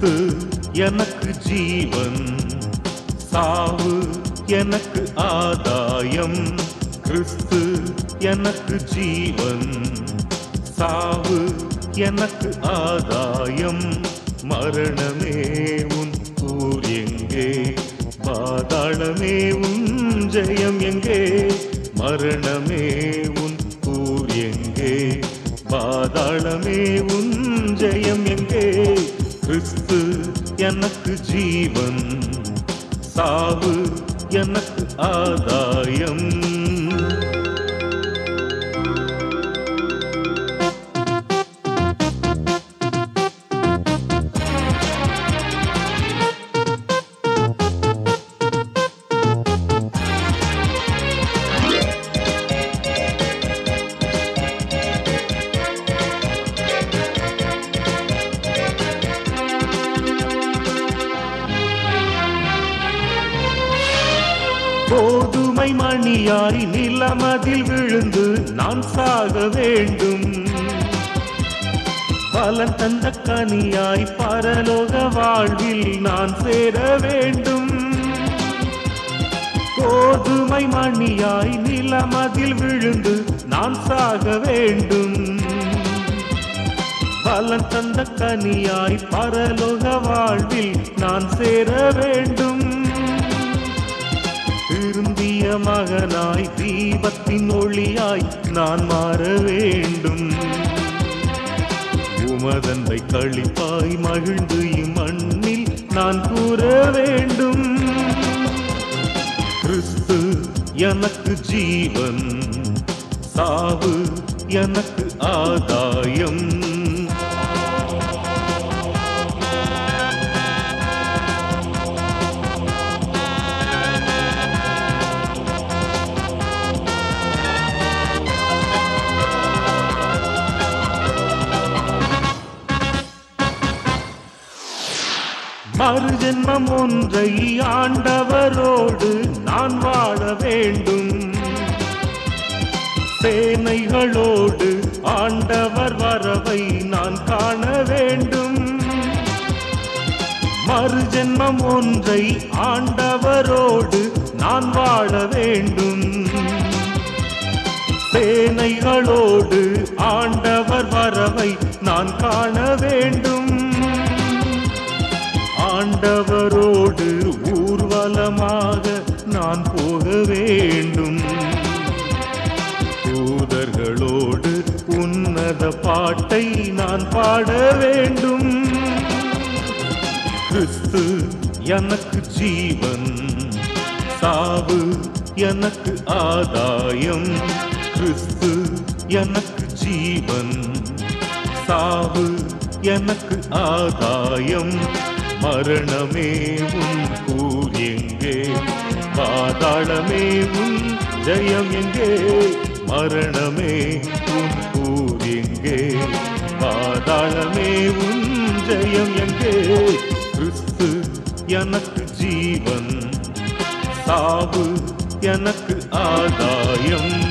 கிறிஸ்து எனக்கு ஜீவன் சாவு எனக்கு ஆதாயம். கிறிஸ்து எனக்கு ஜீவன் சாவு எனக்கு ஆதாயம். மரணமே உன் கூர் எங்கே? பாதாளமே உன் ஜெயம் எங்கே? மரணமே உன் கூர் எங்கே? பாதாளமே உன் ஜெயம் எனக்கு ஜீவன் சாவு எனக்கு ஆதாயம். கோதுமை மணியாய் நிலமதில் விழுந்து நான் சாக வேண்டும். பலன் தந்த கனியாய் பரலோக வாழ்வில் நான் சேர வேண்டும். கோதுமை மணியாய் நிலமதில் விழுந்து நான் சாக வேண்டும். பலன் தந்த கனியாய் பரலோக வாழ்வில் நான் சேர வேண்டும். திருந்திய மகனாய் தீபத்தின் ஒளியாய் நான் மாற வேண்டும். உமதந்தை கழிப்பாய் மகிழ்ந்து இம்மண்ணில் நான் கூற வேண்டும். கிறிஸ்து எனக்கு ஜீவன் சாவு எனக்கு ஆதாயம். மறுஜென்மம் ஒன்றை ஆண்டவரோடு நான் வாழ வேண்டும். சேனைகளோடு ஆண்டவர் வரவை நான் காண வேண்டும். மறுஜென்மம் ஒன்றை ஆண்டவரோடு நான் வாழ வேண்டும். சேனைகளோடு ஆண்டவர் வரவை நான் காண நான் போக வேண்டும். தூதர்களோடு உன்னத பாட்டை நான் பாட வேண்டும். கிறிஸ்து எனக்கு ஜீவன் சாவு எனக்கு ஆதாயம். கிறிஸ்து எனக்கு ஜீவன் சாவு எனக்கு ஆதாயம். மரணமே உன் கூர் பாதாளமே உன் ஜெயம் எங்கே? மரணமே உன் கூர் எங்கே? பாதாளமே உன் ஜெயம் எங்கே? கிறிஸ்து எனக்கு ஜீவன் சாவு எனக்கு ஆதாயம்.